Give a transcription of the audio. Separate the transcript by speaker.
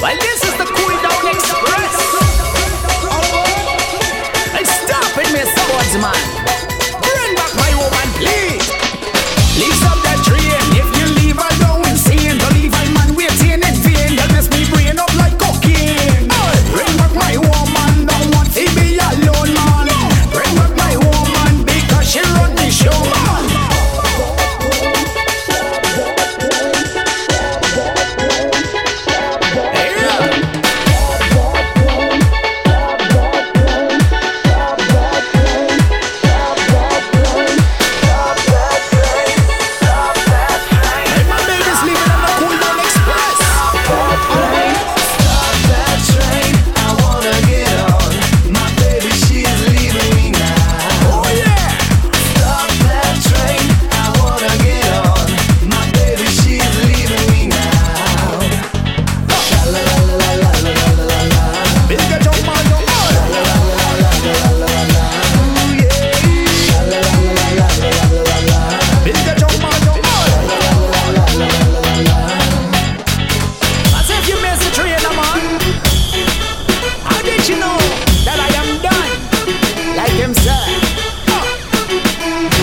Speaker 1: Well, this is the cool down express. you know